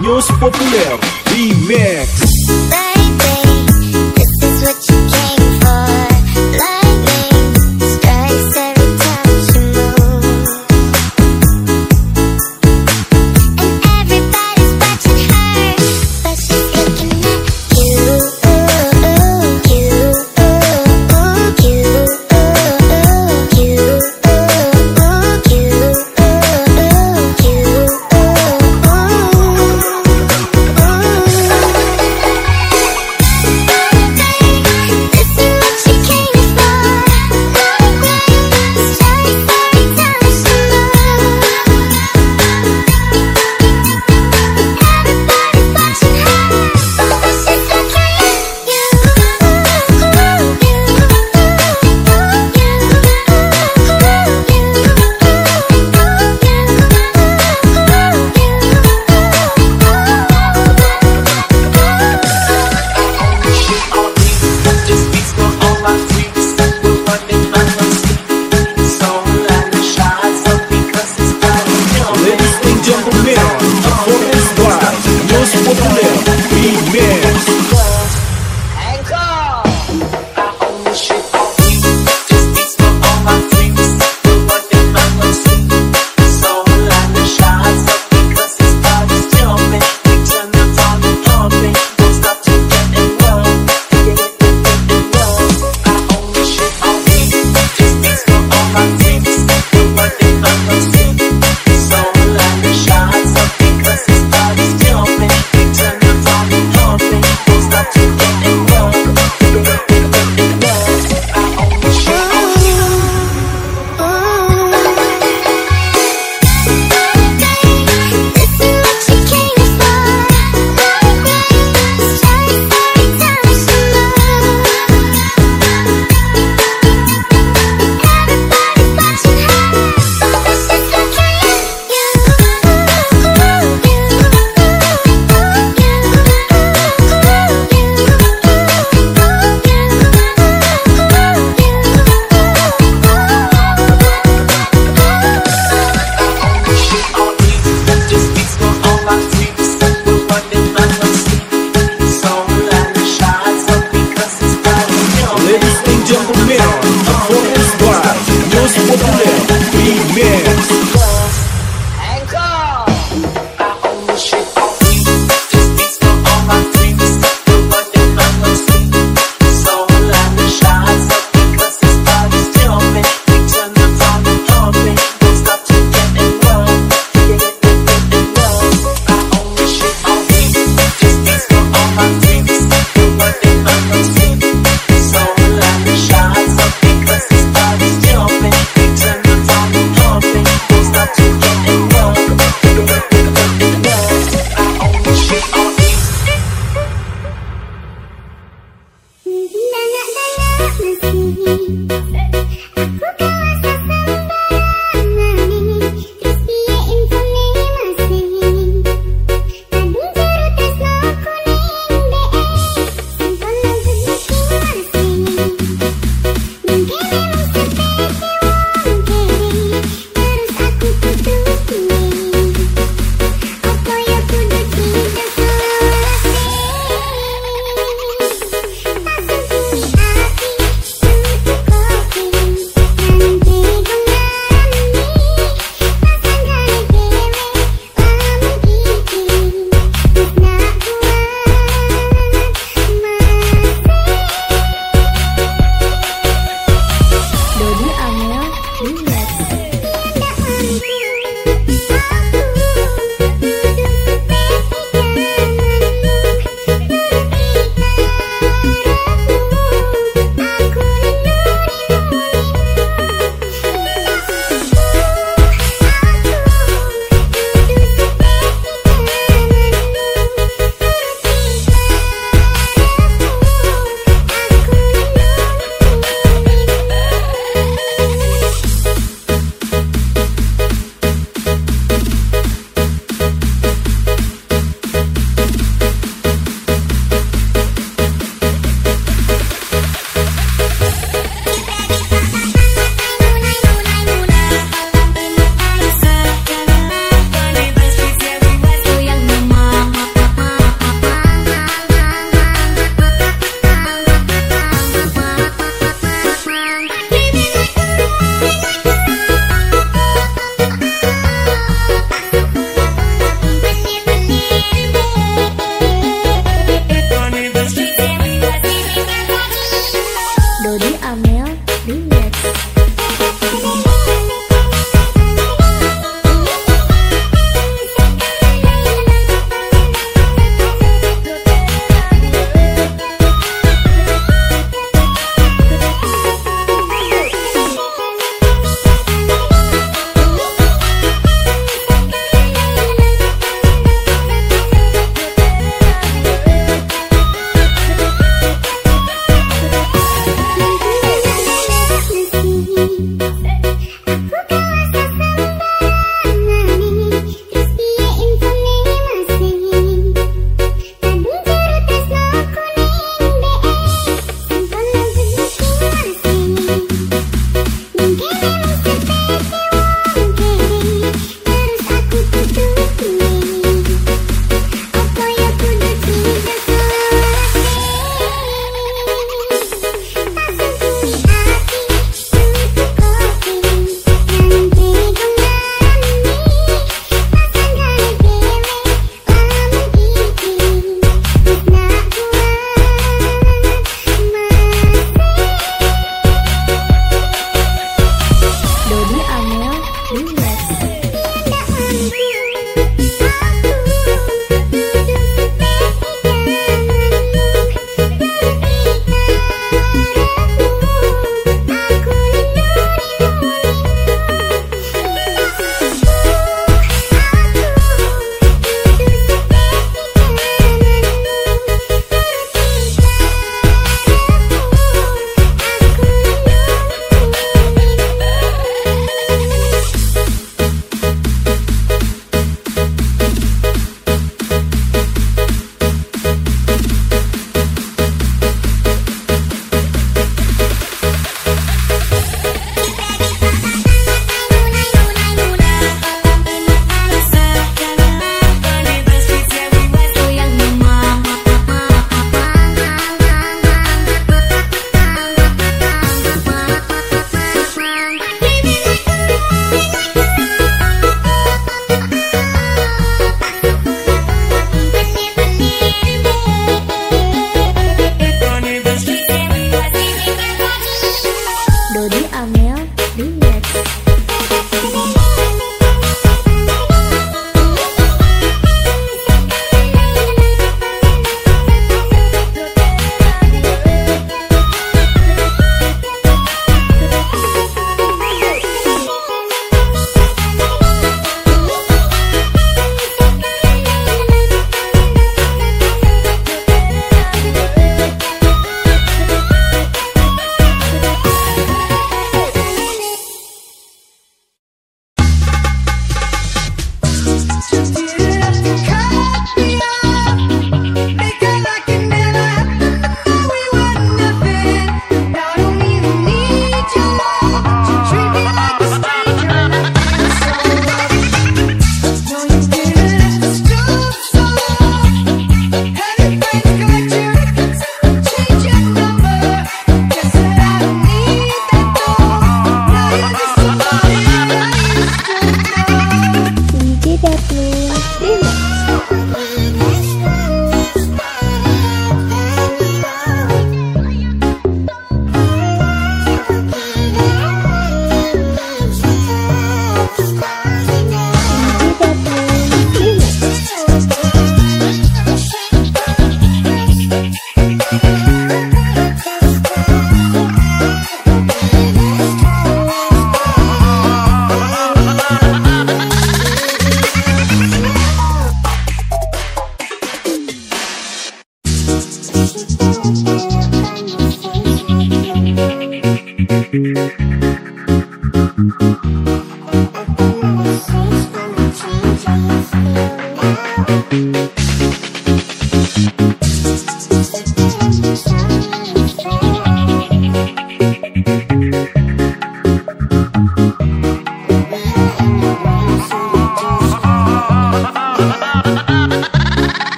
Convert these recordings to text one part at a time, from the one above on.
News Popular Remix. We'll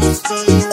Ha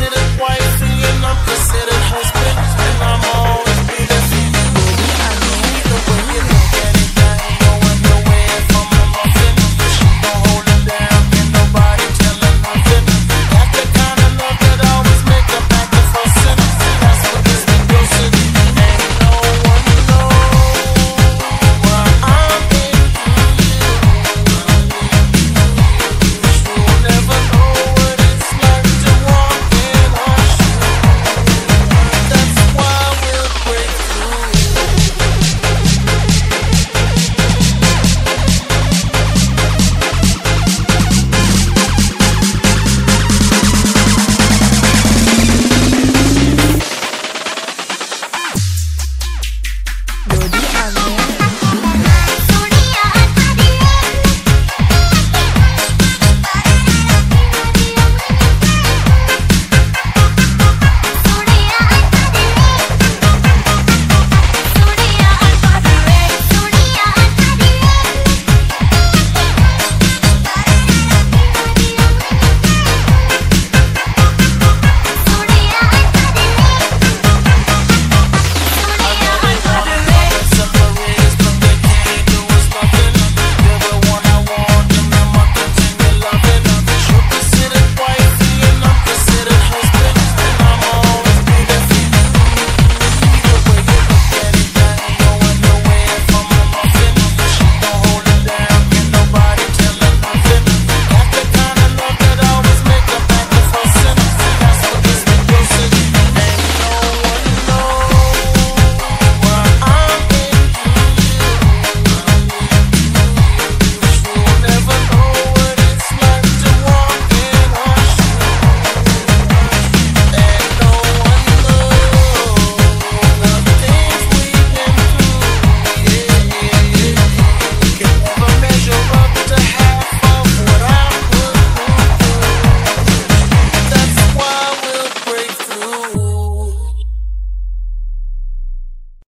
considered wife and you're not considered husband.